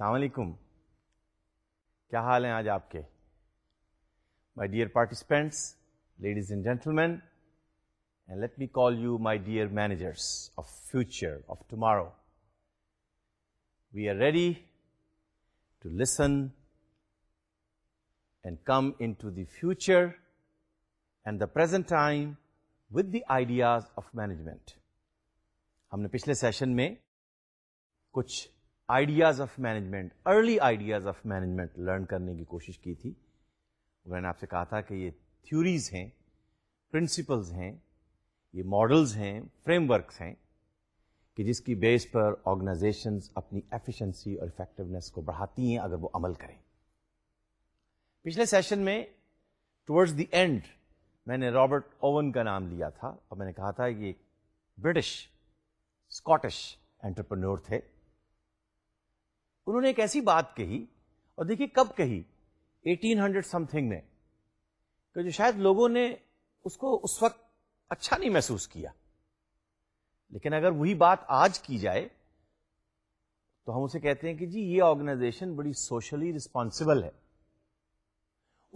السلام علیکم کیا حال ہیں آج آپ کے my dear participants ladies and gentlemen and let me call you my dear managers of future of tomorrow we are ready to listen and come in to the future and the present time with the ideas of management ہم نے پچھلے session میں کچھ ideas of management early ideas of management learn کرنے کی کوشش کی تھی میں نے آپ سے کہا تھا کہ یہ تھیوریز ہیں پرنسپلز ہیں یہ ماڈلز ہیں فریم ورکس ہیں کہ جس کی بیس پر آرگنائزیشنز اپنی ایفیشنسی اور افیکٹونیس کو بڑھاتی ہیں اگر وہ عمل کریں پچھلے سیشن میں ٹورڈز دی اینڈ میں نے رابرٹ اوون کا نام لیا تھا اور میں نے کہا تھا کہ یہ برٹش اسکاٹش انٹرپرنور تھے انہوں نے ایک ایسی بات کہی اور دیکھیے کب کہی ایٹین ہنڈریڈ سم تھنگ نے اس کو اس وقت اچھا نہیں محسوس کیا لیکن اگر وہی بات آج کی جائے تو ہم اسے کہتے ہیں کہ جی یہ آرگنائزیشن بڑی سوشلی رسپانسبل ہے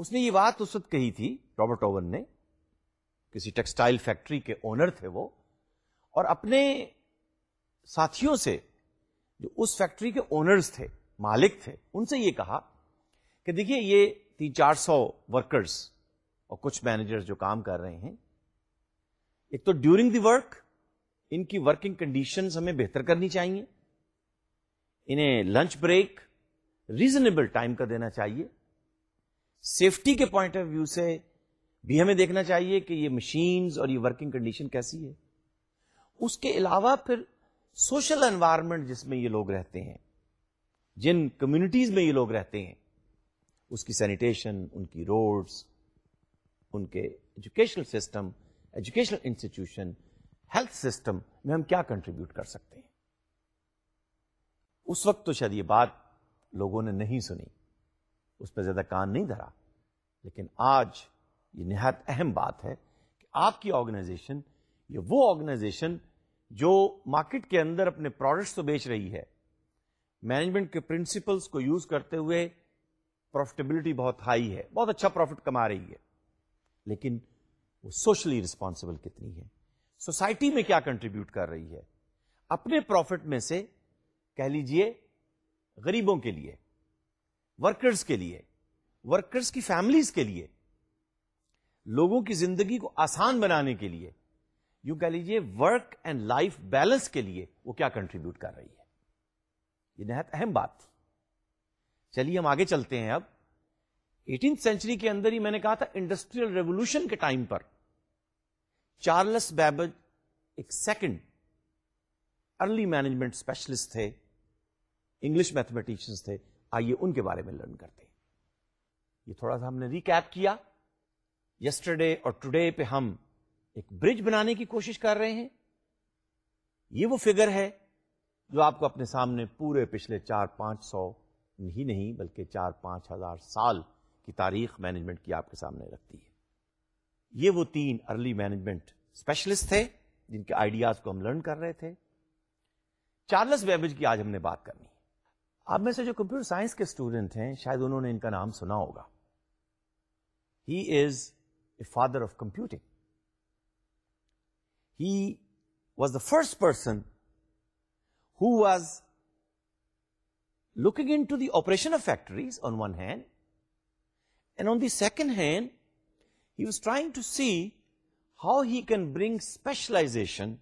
اس نے یہ بات اس وقت کہی تھی رابرٹ اوون نے کسی ٹیکسٹائل فیکٹری کے اونر تھے وہ اور اپنے ساتھیوں سے جو اس فیکٹری کے اونرز تھے مالک تھے ان سے یہ کہا کہ دیکھیے یہ تین چار سو ورکرز اور کچھ مینیجر جو کام کر رہے ہیں ایک تو ڈیورنگ دی ورک ان کی ورکنگ کنڈیشن ہمیں بہتر کرنی چاہیے انہیں لنچ بریک ریزنیبل ٹائم کا دینا چاہیے سیفٹی کے پوائنٹ آف ویو سے بھی ہمیں دیکھنا چاہیے کہ یہ مشینز اور یہ ورکنگ کنڈیشن کیسی ہے اس کے علاوہ پھر سوشل انوائرمنٹ جس میں یہ لوگ رہتے ہیں جن کمیونٹیز میں یہ لوگ رہتے ہیں اس کی سینیٹیشن ان کی روڈس ان کے educational system educational institution health system میں ہم کیا کنٹریبیوٹ کر سکتے ہیں اس وقت تو شاید یہ بات لوگوں نے نہیں سنی اس پہ زیادہ کان نہیں دھرا لیکن آج یہ نہایت اہم بات ہے کہ آپ کی آرگنائزیشن یا وہ آرگنائزیشن جو مارکیٹ کے اندر اپنے پروڈکٹس کو بیچ رہی ہے مینجمنٹ کے پرنسپلس کو یوز کرتے ہوئے پروفٹیبلٹی بہت ہائی ہے بہت اچھا پروفٹ کما رہی ہے لیکن وہ سوشلی ریسپانسبل کتنی ہے سوسائٹی میں کیا کنٹریبیوٹ کر رہی ہے اپنے پروفٹ میں سے کہہ لیجئے غریبوں کے لیے ورکرز کے لیے ورکرز کی فیملیز کے لیے لوگوں کی زندگی کو آسان بنانے کے لیے کہہ لیجیے ورک اینڈ لائف بیلنس کے لیے وہ کیا کنٹریبیوٹ کر رہی ہے یہ نہایت اہم بات تھی چلیے ہم آگے چلتے ہیں اب ایٹینتھ سینچری کے اندر ہی میں نے کہا تھا انڈسٹریل ریولیوشن کے ٹائم پر چارلس بیبج ایک سیکنڈ ارلی مینجمنٹ اسپیشلسٹ تھے انگلش میتھمیٹیشن تھے آئیے ان کے بارے میں لرن کرتے یہ تھوڑا سا ہم نے ریکیپ کیا یسٹرڈے اور ٹوڈے پہ ہم ایک برج بنانے کی کوشش کر رہے ہیں یہ وہ فگر ہے جو آپ کو اپنے سامنے پورے پچھلے چار پانچ سو ہی نہیں بلکہ چار پانچ ہزار سال کی تاریخ مینجمنٹ کی آپ کے سامنے رکھتی ہے یہ وہ تین ارلی مینجمنٹ اسپیشلسٹ تھے جن کے آئیڈیاز کو ہم لرن کر رہے تھے چارلس ویبج کی آج ہم نے بات کرنی آپ میں سے جو کمپیوٹر سائنس کے اسٹوڈنٹ ہیں شاید انہوں نے ان کا نام سنا ہوگا he is a father of computing was the first person who was looking in to the operation of factories on one hand and on the second hand he was trying to see how he can bring specialization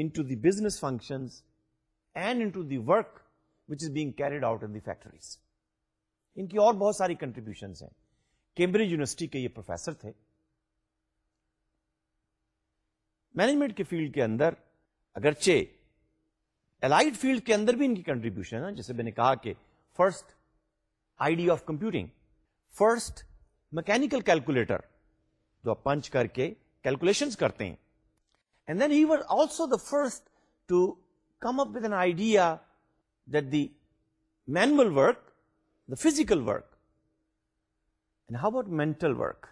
in to the business functions and in to the work which is being carried out in the factories ان کی اور بہت ساری contribution ہیں Cambridge university کے یہ professor تھے management کے فیلڈ کے اندر اگرچہ الاڈ فیلڈ کے اندر بھی ان کی کنٹریبیوشن ہے جیسے میں نے کہا کہ first idea of computing first mechanical calculator جو آپ پنچ کر کے کیلکولیشن کرتے ہیں and then he you also the first to come up with an idea that the manual work the physical work and how about mental work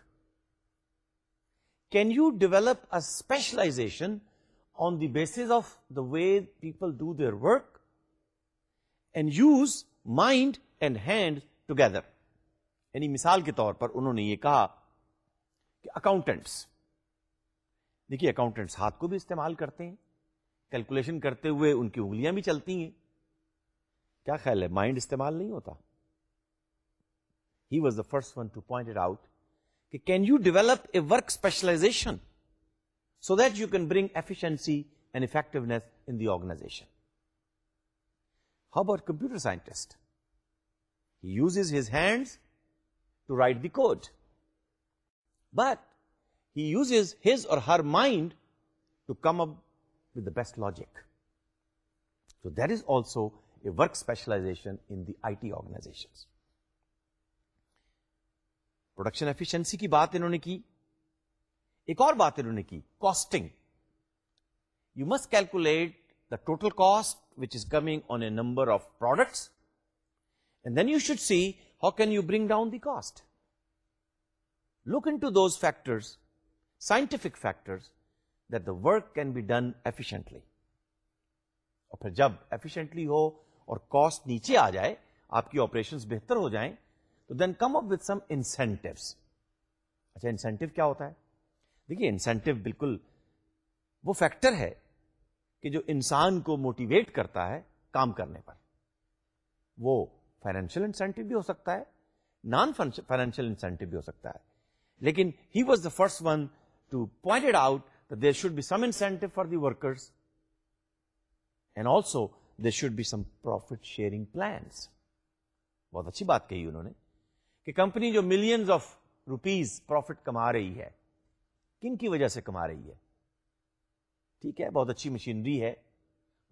can you develop specialization on the base of the way people do their work and use mind and hand together یعنی مثال کے طور پر انہوں نے یہ کہا کہ accountants دیکھیے اکاؤنٹنٹس ہاتھ کو بھی استعمال کرتے ہیں کیلکولیشن کرتے ہوئے ان کی انگلیاں بھی چلتی ہیں کیا خیال ہے مائنڈ استعمال نہیں ہوتا he was the first one to point it out Can you develop a work specialization so that you can bring efficiency and effectiveness in the organization? How about computer scientist? He uses his hands to write the code, but he uses his or her mind to come up with the best logic. So that is also a work specialization in the IT organizations. Production efficiency کی بات انہوں نے کی ایک اور بات انہوں نے کی costing you must calculate the total cost which is coming on a number of products and then you should see how can you bring down the cost look in to those factor scientific factor that the work can be done efficiently اور پھر جب efficiently ہو اور cost نیچے آ جائے آپ کی operation بہتر ہو جائیں تو then come up with some incentives اچھا انسینٹو کیا ہوتا ہے دیکھیے انسینٹو بالکل وہ فیکٹر ہے کہ جو انسان کو موٹیویٹ کرتا ہے کام کرنے پر وہ فائنینشیل انسینٹو بھی ہو سکتا ہے نان فائنینشیل انسینٹو بھی ہو سکتا ہے لیکن he was the first one to point out there should be some incentive for the workers and also there should be some profit sharing plans بہت اچھی بات کہی انہوں نے کہ کمپنی جو ملینز آف روپیز پروفٹ کما رہی ہے کن کی وجہ سے کما رہی ہے ٹھیک ہے بہت اچھی مشینری ہے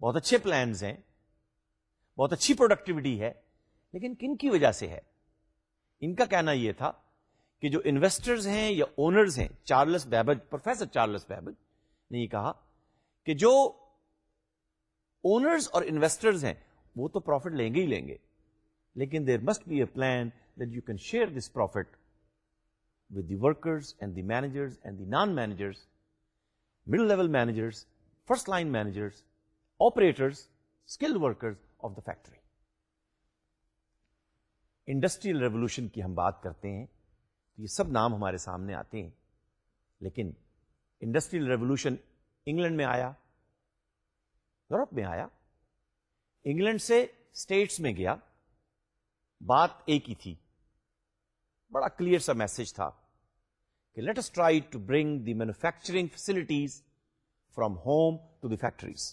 بہت اچھے پلانز ہیں بہت اچھی پروڈکٹیوٹی ہے لیکن کن کی وجہ سے ہے ان کا کہنا یہ تھا کہ جو انویسٹرز ہیں یا اونرز ہیں Charles Babbage professor Charles Babbage نے یہ کہا کہ جو اونرز اور انویسٹرز ہیں وہ تو پروفٹ لیں گے ہی لیں گے لیکن there must be a plan you can share this profit with the workers and the managers and the non managers middle level managers first line managers operators skill workers of the factory industrial revolution کی ہم بات کرتے ہیں تو یہ سب نام ہمارے سامنے آتے ہیں لیکن انڈسٹریل ریولیوشن انگلینڈ میں آیا یورپ میں آیا انگلینڈ سے اسٹیٹس میں گیا بات ایک ہی تھی بڑا کلیئر سا میسج تھا کہ let let's try to bring the manufacturing facilities from home to the factories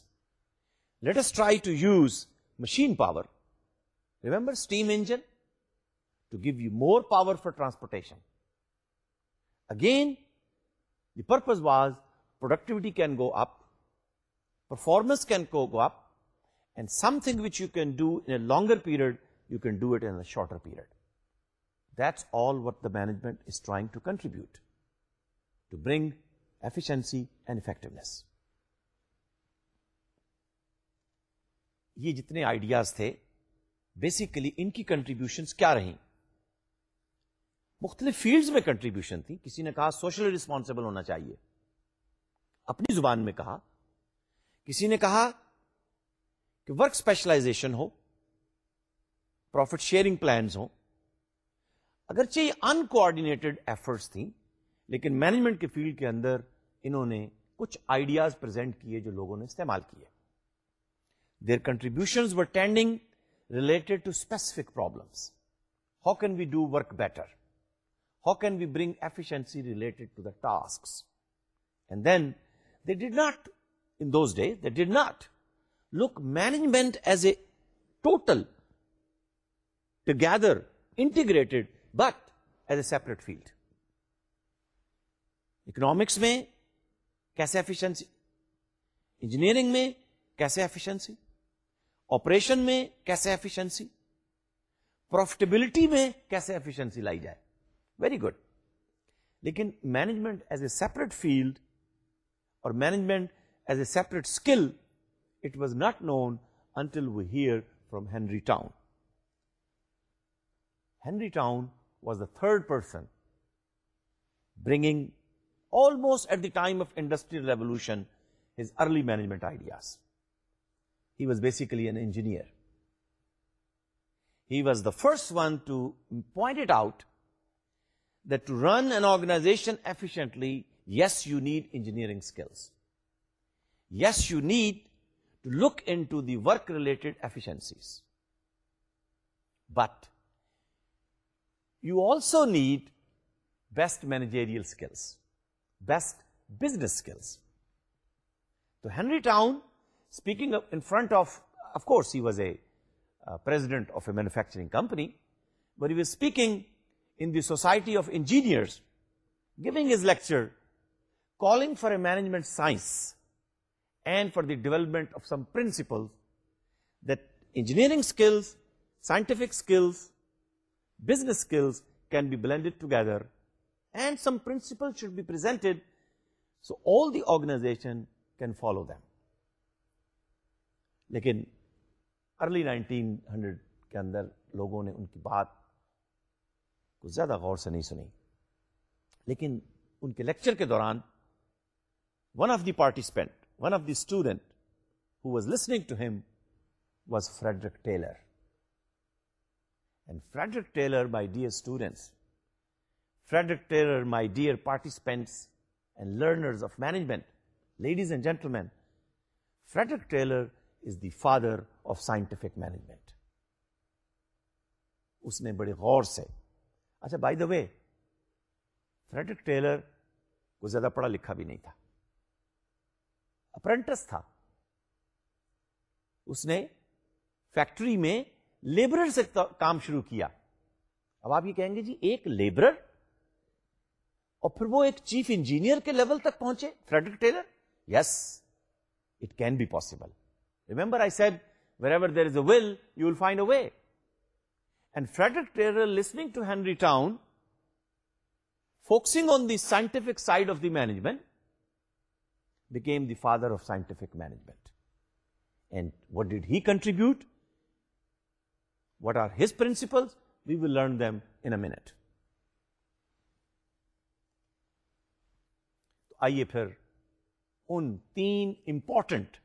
let let's try to use machine power remember steam engine to give you more power for transportation again the purpose was productivity can go up performance can go up and something which you can do in longer period you can do it shorter period management is trying to contribute to bring efficiency and effectiveness یہ جتنے ideas تھے basically ان کی contributions کیا رہیں مختلف fields میں contribution تھی کسی نے کہا سوشل ریسپانسبل ہونا چاہیے اپنی زبان میں کہا کسی نے کہا کہ ورک اسپیشلائزیشن ہو پروفٹ شیئرنگ پلانز ہوں اگرچہ یہ ان کوڈینیٹڈ ایفرٹس تھیں لیکن مینجمنٹ کے فیلڈ کے اندر انہوں نے کچھ آئیڈیاز پرزینٹ کیے جو لوگوں نے استعمال کیے their contribution related to specific problems how can we do work better how can we bring efficiency related to the task and then they did not in those day they did not look management as a total together integrated but as a separate field economics میں کیسے efficiency engineering میں کیسے efficiency operation میں کیسے efficiency profitability میں کیسے efficiency لائی جائے ویری گڈ لیکن management as a separate field اور management as a separate skill it was not known until we hear from Henry Towne Henry Towne was the third person, bringing almost at the time of Industrial Revolution his early management ideas. He was basically an engineer. He was the first one to point it out that to run an organization efficiently, yes, you need engineering skills. Yes, you need to look into the work-related efficiencies. But you also need best managerial skills, best business skills. So Henry Town, speaking up in front of course he was a uh, president of a manufacturing company, but he was speaking in the Society of Engineers, giving his lecture, calling for a management science and for the development of some principles that engineering skills, scientific skills be blended together and some principles should be presented so all the organization can follow them. لیکن early nineteen hundred کے اندر لوگوں نے ان کی بات کو زیادہ غور سے نہیں سنی لیکن ان کے لیکچر کے دوران one of the participant one of the student who was listening to him was Frederick Taylor Frederick Taylor my dear students Frederick Taylor my dear participants and learners of management ladies and gentlemen Frederick Taylor is the father of scientific management اس نے بڑے غور سے اچھا by the way Frederick Taylor کو زیادہ پڑھا لکھا بھی نہیں تھا اپرینٹس تھا اس نے فیکٹری میں لیبرر سے کام شروع کیا اب آپ یہ کہیں گے جی ایک لیبرر اور پھر وہ ایک چیف انجینئر کے لیول تک پہنچے Frederick Taylor yes it can be possible remember I said wherever there is a will you will find a way and Frederick Taylor listening to Henry Towne focusing on the scientific side of the management became the father of scientific management. And what did he contribute what are his principle we will learn them in minute تو آئیے پھر ان تین important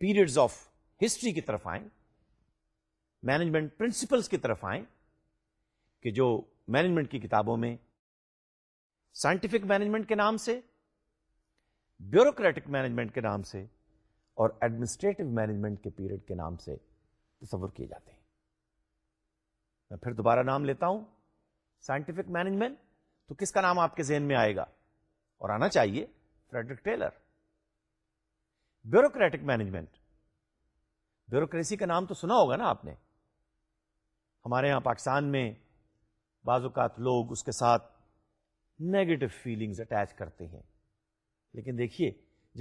periods of history کی طرف آئیں management principles کی طرف آئیں کہ جو مینجمنٹ کی کتابوں میں سائنٹیفک مینجمنٹ کے نام سے بیوروکریٹک مینجمنٹ کے نام سے اور ایڈمنسٹریٹو مینجمنٹ کے پیریڈ کے نام سے تصور کیے جاتے ہیں میں پھر دوبارہ نام لیتا ہوں سائنٹیفک مینجمنٹ تو کس کا نام آپ کے ذہن میں آئے گا اور آنا چاہیے Frederick Taylor bureaucratic management bureaucracy کا نام تو سنا ہوگا نا آپ نے ہمارے یہاں پاکستان میں بعض اوقات لوگ اس کے ساتھ نیگیٹو فیلنگز اٹیچ کرتے ہیں لیکن دیکھیے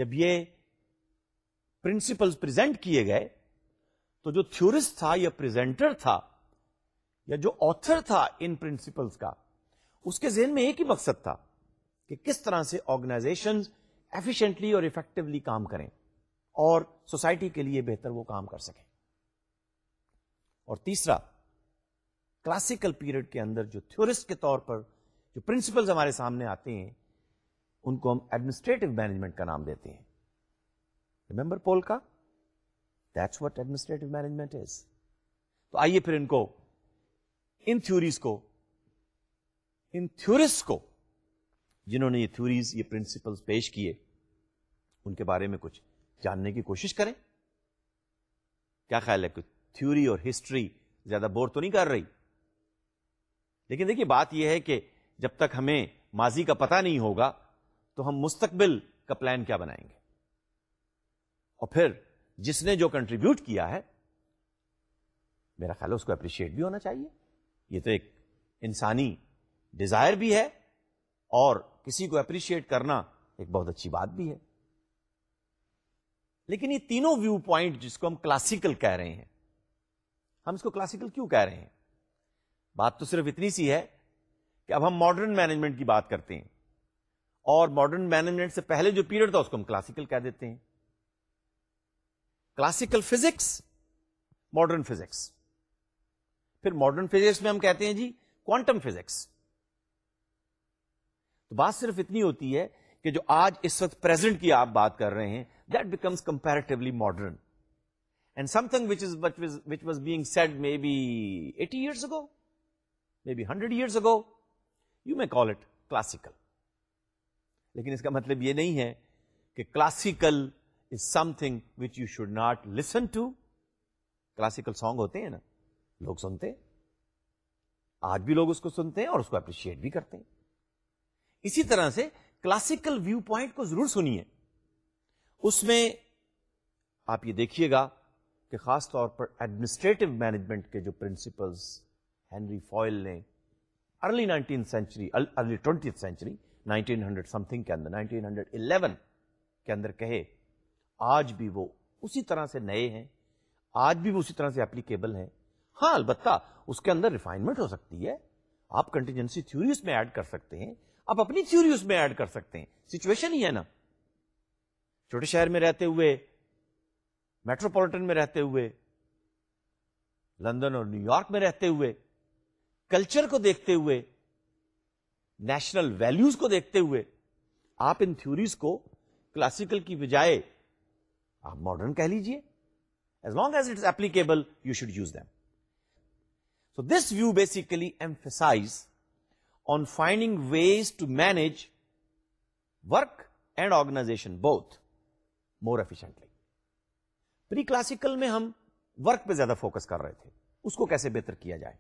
جب یہ پرنسپلز پریزنٹ کیے گئے تو جو تھورسٹ تھا یا پرزینٹر تھا یا جو آتھر تھا ان پرنسپلس کا اس کے ذہن میں ایک ہی مقصد تھا کہ کس طرح سے آرگنائزیشن ایفیشنٹلی اور افیکٹولی کام کریں اور سوسائٹی کے لیے بہتر وہ کام کر سکیں اور تیسرا کلاسیکل پیریڈ کے اندر جو تھورسٹ کے طور پر جو پرنسپلز ہمارے سامنے آتے ہیں ان کو ہم ایڈمنسٹریٹو مینجمنٹ کا نام دیتے ہیں ریمبر پول کا that's what administrative management is تو آئیے پھر ان کو ان تھوریز کو ان کو جنہوں نے یہ تھیوریز یہ پیش کیے ان کے بارے میں کچھ جاننے کی کوشش کریں کیا خیال ہے کہ تھیوری اور ہسٹری زیادہ بور تو نہیں کر رہی لیکن دیکھیے بات یہ ہے کہ جب تک ہمیں ماضی کا پتہ نہیں ہوگا تو ہم مستقبل کا پلان کیا بنائیں گے اور پھر جس نے جو کنٹریبیوٹ کیا ہے میرا خیال ہے اس کو اپریشیٹ بھی ہونا چاہیے یہ تو ایک انسانی ڈیزائر بھی ہے اور کسی کو اپریشیٹ کرنا ایک بہت اچھی بات بھی ہے لیکن یہ تینوں ویو پوائنٹ جس کو ہم کلاسیکل کہہ رہے ہیں ہم اس کو کلاسیکل کیوں کہہ رہے ہیں بات تو صرف اتنی سی ہے کہ اب ہم ماڈرن مینجمنٹ کی بات کرتے ہیں اور ماڈرن مینجمنٹ سے پہلے جو پیریڈ تھا اس کو ہم کلاسیکل کہہ دیتے ہیں کلاسیکل فزکس ماڈرن فزکس پھر ماڈرن فزکس میں ہم کہتے ہیں جی کوانٹم فزکس تو بات صرف اتنی ہوتی ہے کہ جو آج اس وقت کی آپ بات کر رہے ہیں that becomes comparatively modern and something which is which was being said maybe eighty years ago maybe hundred years ago you may call it classical لیکن اس کا مطلب یہ نہیں ہے کہ classical is something which you should not listen to classical song ہوتے ہیں نا لوگ سنتے ہیں آج بھی لوگ اس کو سنتے ہیں اور اس کو اپریشیٹ بھی کرتے ہیں اسی طرح سے کلاسیکل ویو پوائنٹ کو ضرور سنیے اس میں آپ یہ دیکھیے گا کہ خاص طور پر ایڈمنسٹریٹو مینجمنٹ کے جو پرنسپلز ہینری فوائل نے early nineteen century early twenty century nineteen hundred something کے اندر نائنٹین ہنڈریڈ الیون کے اندر کہے آج بھی وہ اسی طرح سے نئے ہیں آج بھی وہ اسی طرح سے اپلیکیبل ہیں ہاں البتہ اس کے اندر ریفائنمنٹ ہو سکتی ہے آپ کنٹینجنسی میں ایڈ کر سکتے ہیں آپ اپنی تھھیوری اس میں ایڈ کر سکتے ہیں سچویشن ہی ہے نا چھوٹے شہر میں رہتے ہوئے میٹروپالٹن میں رہتے ہوئے لندن اور نیو یارک میں رہتے ہوئے کلچر کو دیکھتے ہوئے نیشنل ویلوز کو دیکھتے ہوئے آپ ان تھوریز کو کلاسیکل کی بجائے آپ ماڈرن کہہ لیجیے as long as it applicable you should use them so this view basically emphasize on finding ways to manage work and organization both more efficiently classical میں ہم ورک پہ زیادہ فوکس کر رہے تھے اس کو کیسے بہتر کیا جائے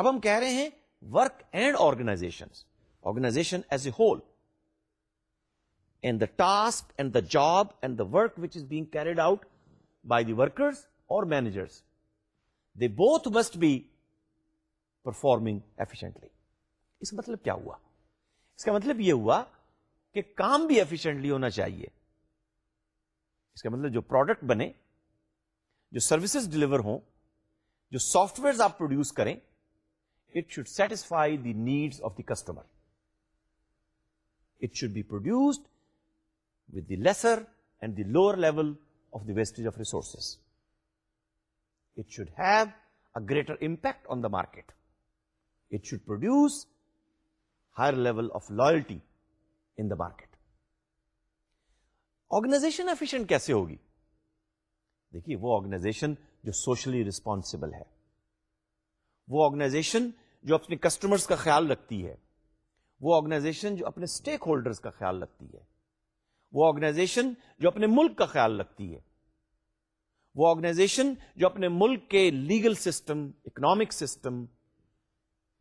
اب ہم کہہ رہے ہیں work and organization organization as a whole the task and the job and the work which is being carried out by the workers اور must both performing be performing کا مطلب کیا ہوا اس کا مطلب یہ ہوا کہ کام بھی ایفیشنٹلی ہونا چاہیے اس کا مطلب جو پروڈکٹ بنے جو سروسز ڈلیور ہوں جو سافٹ ویئر آپ پروڈیوس کریں it should satisfy the needs of the customer it should be produced with the lesser the lower level of the wastage resources it should have a greater impact a market it should higher level a market organization efficient کیسے ہوگی دیکھیے وہ organization جو socially responsible ہے وہ organization جو اپنے customers کا خیال رکھتی ہے وہ آرگنائزیشن جو اپنے اسٹیک ہولڈرس کا خیال رکھتی ہے وہ آرگنائزیشن جو اپنے ملک کا خیال رکھتی ہے وہ آرگنائزیشن جو اپنے ملک کے legal system economic system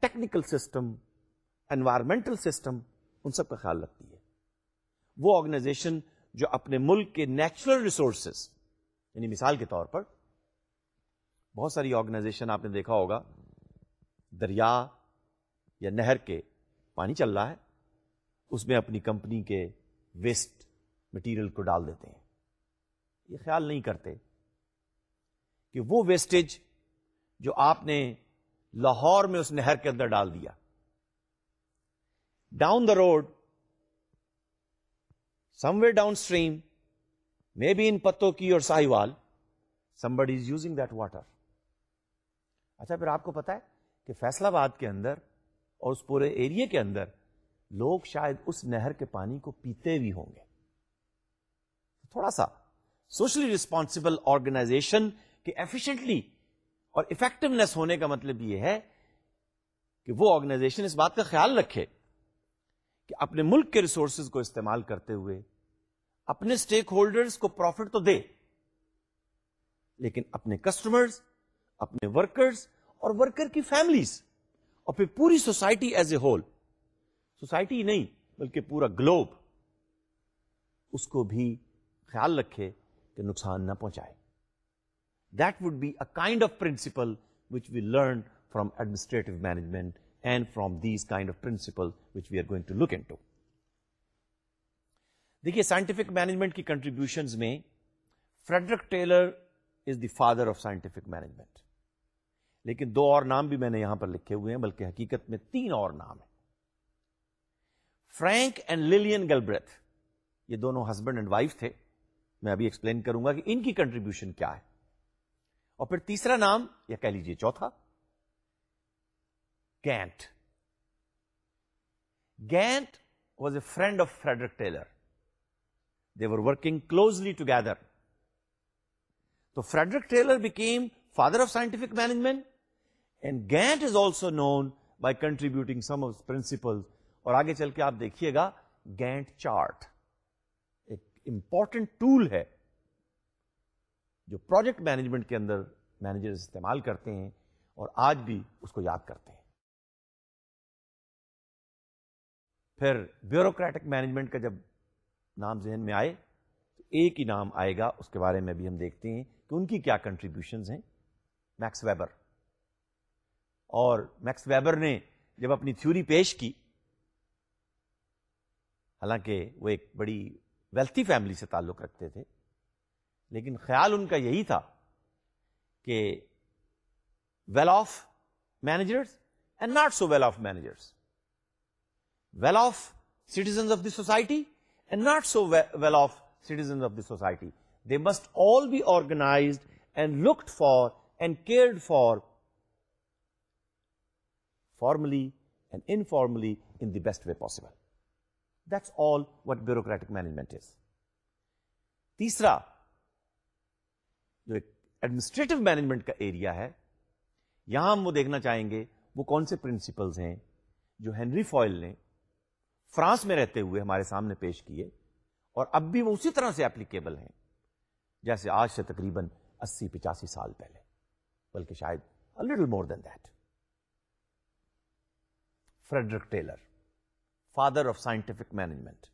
technical system environmental system ان سب کا خیال رکھتی ہے وہ آرگنائزیشن جو اپنے ملک کے نیچرل ریسورسز یعنی مثال کے طور پر بہت ساری آرگنائزیشن آپ نے دیکھا ہوگا دریا یا نہر کے پانی چل رہا ہے اس میں اپنی کمپنی کے ویسٹ مٹیریل کو ڈال دیتے ہیں یہ خیال نہیں کرتے کہ وہ ویسٹیج جو آپ نے لاہور میں اس نہر کے اندر ڈال دیا down the road some way downstream میں بھی ان پتوں کی اور ساحی از یوزنگ دیٹ واٹر اچھا پھر آپ کو پتا ہے کہ فیصلہ باد کے اندر اور اس پورے ایریا کے اندر لوگ شاید اس نہر کے پانی کو پیتے بھی ہوں گے تھوڑا سا سوشلی ریسپانسبل آرگنائزیشن کے ایفیشنٹلی اور افیکٹونیس ہونے کا مطلب یہ ہے کہ وہ آرگنائزیشن اس بات کا خیال رکھے کہ اپنے ملک کے ریسورسز کو استعمال کرتے ہوئے اپنے اسٹیک ہولڈرس کو پروفٹ تو دے لیکن اپنے کسٹمرز اپنے ورکرز اور ورکر کی فیملیز اور پھر پوری society as a whole society نہیں بلکہ پورا گلوب اس کو بھی خیال رکھے کہ نقصان نہ پہنچائے that would be a kind of principle which we learn from administrative management and from these kind of principle which we are going to to look in دیکھیے سائنٹیفک مینجمنٹ کی کنٹریبیوشن میں Frederick Taylor is the father of scientific management لیکن دو اور نام بھی میں نے یہاں پر لکھے ہوئے ہیں بلکہ حقیقت میں تین اور نام ہیں فرینک اینڈ للین گلبرتھ یہ دونوں ہسبینڈ اینڈ وائف تھے میں ابھی ایکسپلین کروں گا کہ ان کی کنٹریبیوشن کیا ہے اور پھر تیسرا نام یا کہہ لیجیے چوتھا Gantt Gantt was a friend of Frederick Taylor were working closely together تو Frederick Taylor became father of scientific management and Gantt is also known by contributing some of principle اور آگے چل کے آپ دیکھیے گا گینٹ چارٹ امپورٹنٹ ٹول ہے جو پروجیکٹ مینجمنٹ کے اندر مینیجر استعمال کرتے ہیں اور آج بھی اس کو یاد کرتے ہیں پھر بیوروکریٹک مینجمنٹ کا جب نام ذہن میں آئے تو ایک ہی نام آئے گا اس کے بارے میں بھی ہم دیکھتے ہیں کہ ان کی کیا کنٹریبیوشن ہیں میکس ویبر اور میکس ویبر نے جب اپنی تھیوری پیش کی حالانکہ وہ ایک بڑی ویلتھی فیملی سے تعلق رکھتے تھے لیکن خیال ان کا یہی تھا کہ well off managers and not so well off managers well off citizens of the society and not so well off citizens of the society they must all be organized and looked for and cared for formally and informally in the best way possible that's all what bureaucratic management is تیسرا جو administrative management کا area ہے یہاں ہم وہ دیکھنا چاہیں گے وہ کون سے پرنسپلز ہیں جو ہینری فوائل نے فرانس میں رہتے ہوئے ہمارے سامنے پیش کیے اور اب بھی وہ اسی طرح سے اپلیکیبل ہیں جیسے آج سے تقریباً اسی پچاسی سال پہلے بلکہ شاید little more than that Frederick Taylor father of scientific management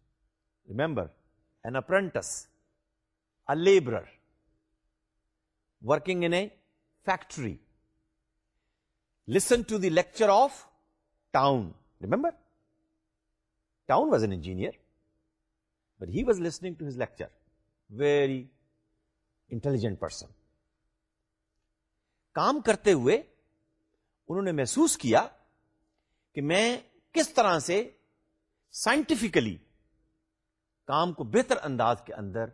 remember ابر و factory listen to teacher of Towne remember Towne was an engineer but he was listening to his lecture very intelligent person کام کرتے ہوئے انہوں نے محسوس کیا کہ میں کس طرح سے سائنٹیفکلی کام کو بہتر انداز کے اندر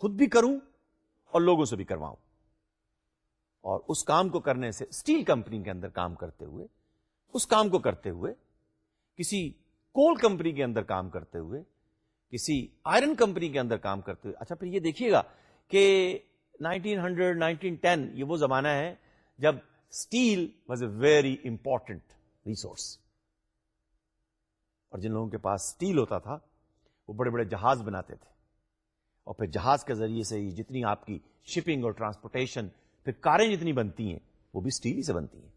خود بھی کروں اور لوگوں سے بھی کرواؤں اور اس کام کو کرنے سے اسٹیل کمپنی کے اندر کام کرتے ہوئے اس کام کو کرتے ہوئے کسی کول کمپنی کے اندر کام کرتے ہوئے کسی آئرن کمپنی کے اندر کام کرتے ہوئے اچھا پھر یہ دیکھیے گا کہ نائنٹین ہنڈریڈ نائنٹین ٹین یہ وہ زمانہ ہے جب steel was a very important resource اور جن لوگوں کے پاس اسٹیل ہوتا تھا وہ بڑے بڑے جہاز بناتے تھے اور پھر جہاز کے ذریعے سے جتنی آپ کی شپنگ اور ٹرانسپورٹیشن پھر کاریں جتنی بنتی ہیں وہ بھی اسٹیل ہی سے بنتی ہیں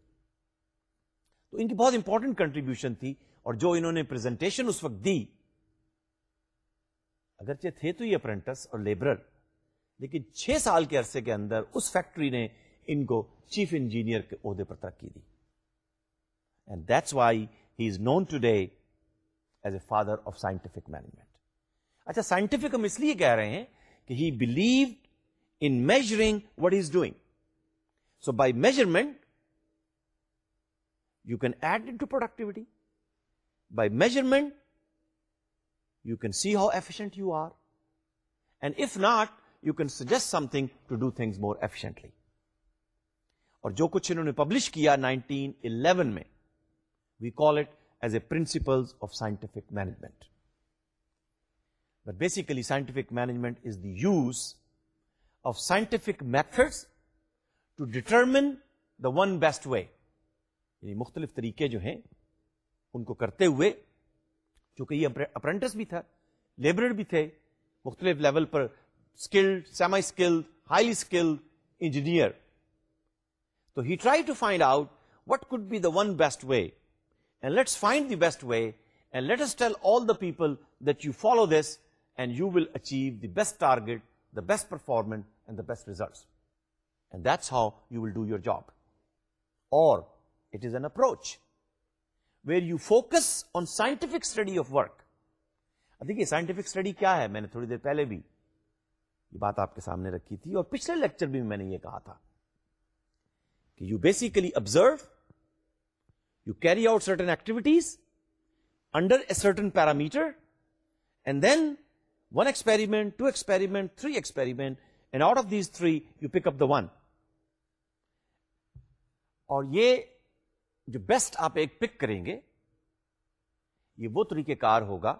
تو ان کی بہت امپورٹنٹ کنٹریبیوشن تھی اور جو انہوں نے پریزنٹیشن اس وقت دی اگرچہ تھے تو یہ اپرینٹس اور لیبرر لیکن چھ سال کے عرصے کے اندر اس فیکٹری نے ان کو چیف انجینئر کے عہدے پر ترقی دی and that's why he is known today as a father of scientific management اچھا سائنٹیفک ہم اس لیے کہہ رہے ہیں کہ he believe in measuring what is doing so by measurement you can add to productivity by measurement you can see how efficient you are and if not you can suggest something to do thing more efficiently اور جو کچھ انہوں نے publish کیا nineteen eleven میں we call it principle of scientific management but basically scientific management is the use of scientific methods to determine the one best way مختلف طریقے جو ہیں ان کو کرتے ہوئے چونکہ یہ اپرنٹس بھی تھا لیبرر بھی تھے مختلف لیول پر skilled semi skilled highly skilled engineer تو he try to find out what could be the one best way let's find the best way and let us tell all the people that you follow this and you will achieve دسٹا best performance how you will do یوب اور میں نے تھوڑی دیر پہلے بھی بات آپ کے سامنے رکھی تھی اور پچھلے لیکچر بھی میں نے یہ کہا تھا کہ you basically observe carry out certain activities under a certain parameter and then one experiment two experiment three experiment and out of these three you pick up the one اور یہ جو بیسٹ آپ ایک پک کریں گے یہ وہ طریقہ کار ہوگا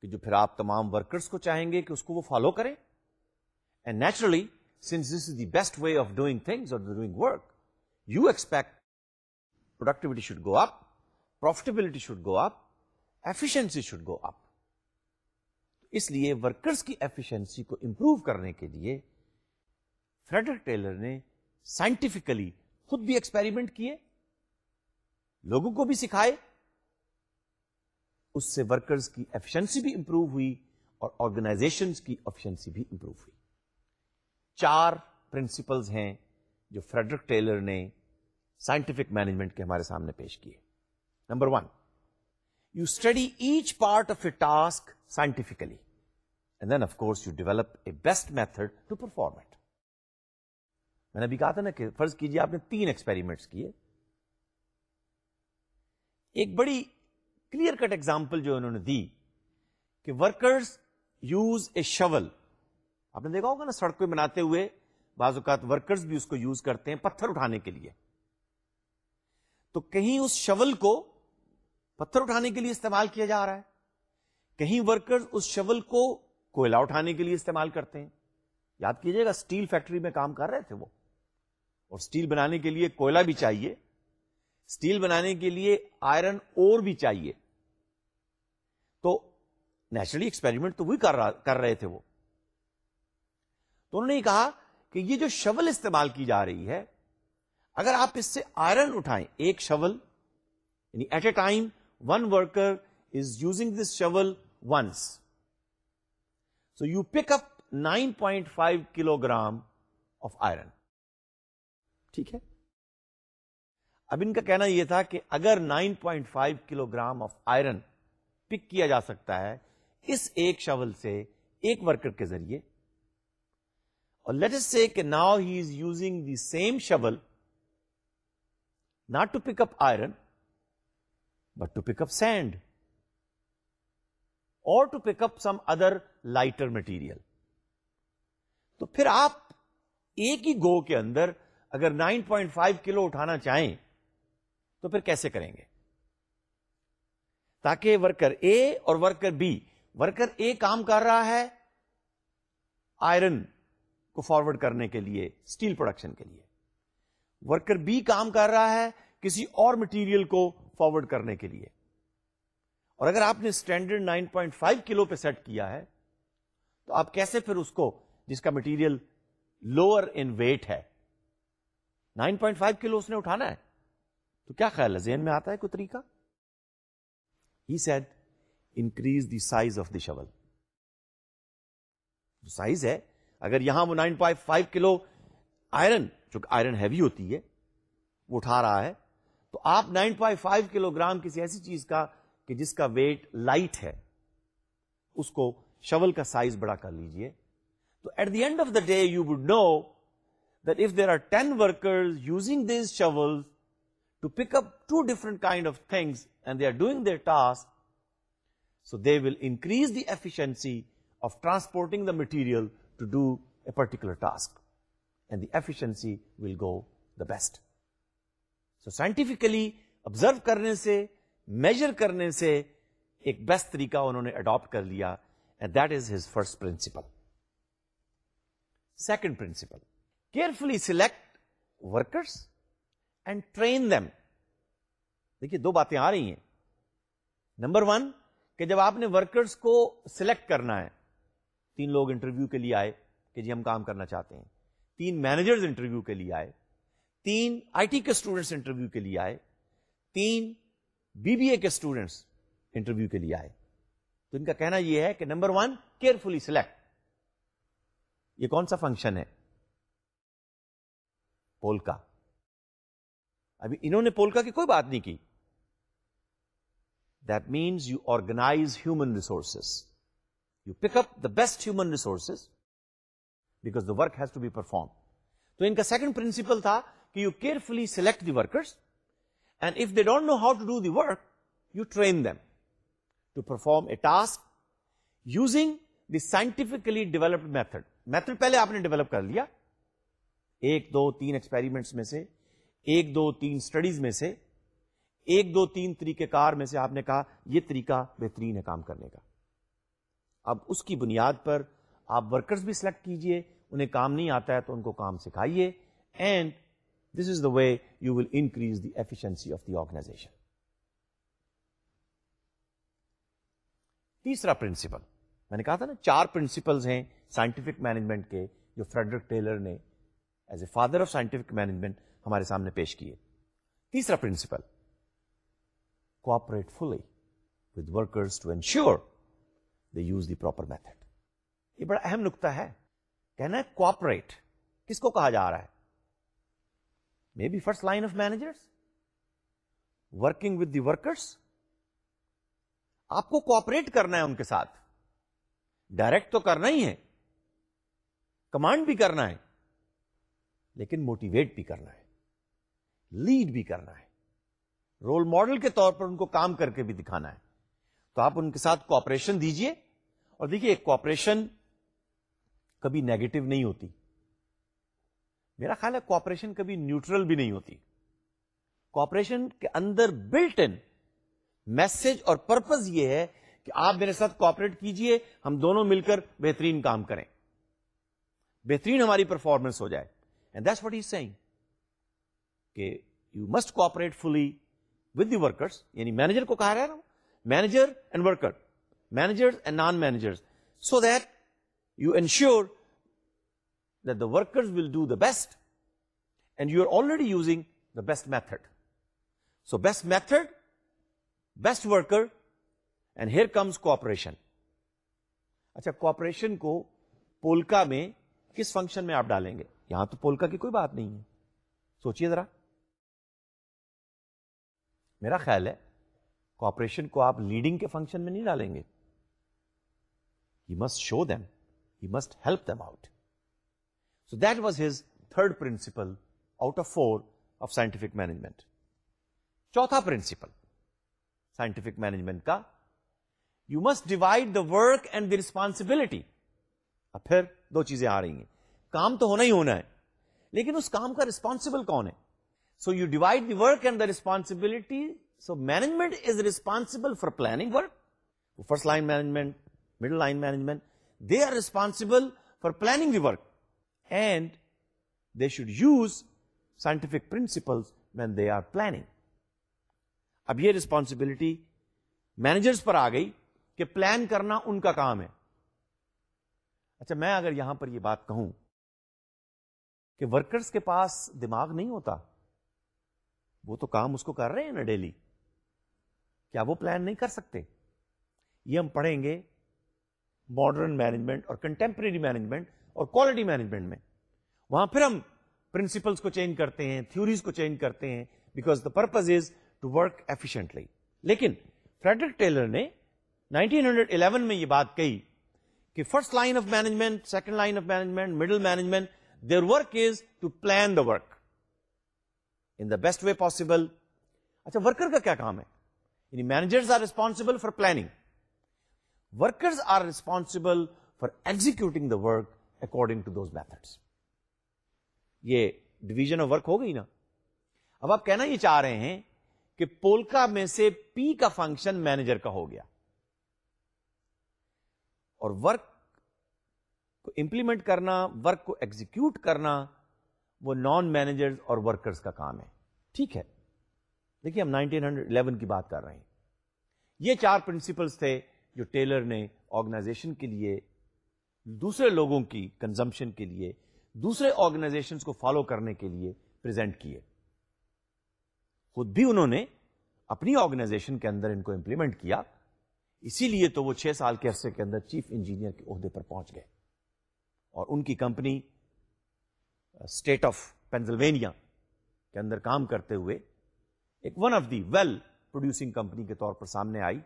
کہ جو پھر آپ تمام ورکرس کو چاہیں گے کہ اس کو وہ فالو کریں and naturally since this is the best way of doing things اور doing work you expect should go go up efficiency should go up اس لیے کی ایفیشنسی کو امپروو کرنے کے لیے فریڈرک ٹیلر نے سائنٹیفکلی خود بھی ایکسپیریمنٹ کیے لوگوں کو بھی سکھائے اس سے ورکرس کی ایفیشنسی بھی امپروو ہوئی اور آرگنائزیشن کی ایفیشنسی بھی امپروو ہوئی چار پرنسپلز ہیں جو فریڈرک ٹیلر نے سائنٹفک مینجمنٹ کے ہمارے سامنے پیش کیے number one you study each part of a task and then of course you develop a best method to perform it میں نے ابھی کہا تھا نا کہ فرض کیجیے آپ نے تین ایکسپیریمنٹس کیے ایک بڑی کلیئر کٹ ایگزامپل جو انہوں نے دی کہ ورکرز یوز اے شول آپ نے دیکھا ہوگا نا سڑکیں بناتے ہوئے بعض اوقات ورکرز بھی اس کو یوز کرتے ہیں پتھر اٹھانے کے لیے تو کہیں اس شول کو پتھر اٹھانے کے لیے استعمال کیا جا رہا ہے کہیں ورکر اس شول کو کوئلہ اٹھانے کے لیے استعمال کرتے ہیں یاد کیجیے گا اسٹیل فیکٹری میں کام کر رہے تھے وہ اور اسٹیل بنانے کے لیے کوئلہ بھی چاہیے اسٹیل بنانے کے لیے آئرن اور بھی چاہیے تو نیچرلی ایکسپیریمنٹ تو وہی کر رہے تھے وہ تو انہوں نے کہا کہ یہ جو شول استعمال کی جا رہی ہے اگر آپ اس سے آئرن اٹھائیں ایک شول یعنی at a time one worker is using this shovel once so you pick up nine point five kilogram of iron ٹھیک ہے اب ان کا کہنا یہ تھا کہ اگر nine point five kilogram of iron pick کیا جا سکتا ہے اس ایک شول سے ایک ورکر کے ذریعے اور لیٹس سے کہ now he is using the same shovel not to pick up iron but to pick up sand اور to pick up some other lighter material تو پھر آپ ایک ہی گو کے اندر اگر 9.5 پوائنٹ کلو اٹھانا چاہیں تو پھر کیسے کریں گے تاکہ ورکر اے اور ورکر بی ورکر اے کام کر رہا ہے آئرن کو فارورڈ کرنے کے لیے اسٹیل پروڈکشن کے لیے ورکر بی کام کر رہا ہے کسی اور مٹیریل کو فارورڈ کرنے کے لیے اور اگر آپ نے اسٹینڈرڈ 9.5 پوائنٹ کلو پہ سیٹ کیا ہے تو آپ کیسے پھر اس کو جس کا مٹیریل لوور ان ویٹ ہے 9.5 پوائنٹ کلو اس نے اٹھانا ہے تو کیا خیال ہے ذہن میں آتا ہے کوئی طریقہ he said increase the size of the shovel size ہے اگر یہاں وہ 9.5 point kilo iron iron heavy ہوتی ہے وہ اٹھا رہا ہے تو آپ nine point five kilogram کسی ایسی چیز کا کہ جس کا ویٹ لائٹ ہے اس کو شول کا سائز بڑا کر لیجیے تو at the end of the day you would know that if there are ten worker these shovel to pick up two different kind of things and they are doing their task so they will increase the efficiency of transporting the material to do a particular task the efficiency will go the best so scientifically observe کرنے سے major کرنے سے ایک best طریقہ انہوں نے adapt کر لیا that is his first principle second principle carefully select and train them. دیکھیے دو باتیں آ رہی ہیں نمبر ون کہ جب آپ نے ورکرس کو سلیکٹ کرنا ہے تین لوگ انٹرویو کے لیے آئے کہ جی ہم کام کرنا چاہتے ہیں تین مینیجرز انٹرویو کے لیے آئے تین آئی ٹی کے اسٹوڈنٹس انٹرویو کے لیے آئے تین بی بی اے کے اسٹوڈنٹس انٹرویو کے لیے آئے تو ان کا کہنا یہ ہے کہ نمبر ون کیئرفلی سلیکٹ یہ کون سا فنکشن ہے پولکا ابھی انہوں نے پولکا کی کوئی بات نہیں کی that means you organize human resources you pick up the best human resources because the work has to be perform تو ان کا سیکنڈ پرنسپل تھا کہ you carefully select the workers and if they don't know how to do the work you train to perform a task using the scientifically developed method method پہلے آپ نے develop کر لیا ایک دو تین ایکسپیریمنٹس میں سے ایک دو تین اسٹڈیز میں سے ایک دو تین طریقہ کار میں سے آپ نے کہا یہ طریقہ بہترین ہے کام کرنے کا اب اس کی بنیاد پر آپ ورکرس بھی سلیکٹ کیجیے انہیں کام نہیں آتا ہے تو ان کو کام سکھائیے and this is the way you will increase the efficiency of the organization تیسرا پرنسپل میں نے کہا تھا نا چار پرنسپلز ہیں سائنٹفک مینجمنٹ کے جو فریڈرک ٹیلر نے as a father of scientific management ہمارے سامنے پیش کیے تیسرا principle cooperate fully with they use the proper method یہ بڑا اہم نقطہ ہے کہنا ہے کوپریٹ کس کو کہا جا رہا ہے maybe first line of managers working with the workers آپ کو کوپریٹ کرنا ہے ان کے ساتھ ڈائریکٹ تو کرنا ہی ہے کمانڈ بھی کرنا ہے لیکن موٹیویٹ بھی کرنا ہے لیڈ بھی کرنا ہے رول ماڈل کے طور پر ان کو کام کر کے بھی دکھانا ہے تو آپ ان کے ساتھ کوپریشن دیجئے اور دیکھیے کوپریشن کبھی نیگیٹو نہیں ہوتی میرا خیال ہے کوپریشن کبھی نیوٹرل بھی نہیں ہوتی کوپریشن کے اندر بلٹ ان میسج اور پرپز یہ ہے کہ آپ میرے ساتھ کوپریٹ کیجئے ہم دونوں مل کر بہترین کام کریں بہترین ہماری پرفارمنس ہو جائے and that's what is saying کہ you must cooperate fully with the workers یعنی مینیجر کو کہا رہا manager and worker manager and non manager so that you ensure the workers will do the best and you are already using the best method so best method best worker and here comes cooperation اچھا cooperation کو polka میں کس function میں آپ ڈالیں گے یہاں تو پولکا کی کوئی بات نہیں ہے سوچیے ذرا میرا خیال ہے کوپریشن کو آپ لیڈنگ کے فنکشن میں نہیں ڈالیں گے you must show them must help them out so that was his third principle out of four of scientific management چوتھا پرنسپل سائنٹفک مینجمنٹ کا you must divide the work and the responsibility اب پھر دو چیزیں آ رہی ہیں کام تو ہونا ہی ہونا ہے لیکن اس کام کا ریسپانسبل کون ہے so you divide the work and the responsibility so management is responsible for planning work first line management middle line management they are responsible for the work work and they should use principles principle they are planning اب یہ responsibility managers پر آ گئی کہ plan کرنا ان کا کام ہے اچھا میں اگر یہاں پر یہ بات کہوں کہ ورکرس کے پاس دماغ نہیں ہوتا وہ تو کام اس کو کر رہے ہیں نا ڈیلی کیا وہ پلان نہیں کر سکتے یہ ہم پڑھیں گے ماڈرن مینجمنٹ اور کنٹمپرری مینجمنٹ اور کوالٹی مینجمنٹ میں وہاں پھر ہم پرنسپلس کو چینج کرتے ہیں تھیوریز کو چینج کرتے ہیں because the purpose is to work efficiently لیکن فریڈرک ٹیلر نے 1911 میں یہ بات کہی کہ first line of management second line of management middle management there work is to plan the work in the best way possible اچھا worker کا کیا کام ہے یعنی responsible for planning workers are responsible for executing the work according those methods. یہ division of work ہو گئی نا اب آپ کہنا یہ چاہ رہے ہیں کہ پولکا میں سے پی کا فنکشن مینیجر کا ہو گیا اور ورک کو امپلیمنٹ کرنا ورک کو ایگزیکیوٹ کرنا وہ نان مینیجر اور ورکرز کا کام ہے ٹھیک ہے دیکھیے ہم نائنٹین ہنڈریڈ الیون کی بات کر رہے ہیں یہ چار پرنسپلس تھے جو ٹیلر نے آرگنائزیشن کے لیے دوسرے لوگوں کی کنزمپشن کے لیے دوسرے آرگنائزیشن کو فالو کرنے کے لیے پرزینٹ کیے خود بھی انہوں نے اپنی آرگنائزیشن کے اندر ان کو امپلیمنٹ کیا اسی لیے تو وہ چھ سال کے عرصے کے اندر چیف انجینئر کے عہدے پر پہنچ گئے اور ان کی کمپنی اسٹیٹ آف پینسلوینیا کے اندر کام کرتے ہوئے ایک one of the well producing company کے طور پر سامنے آئی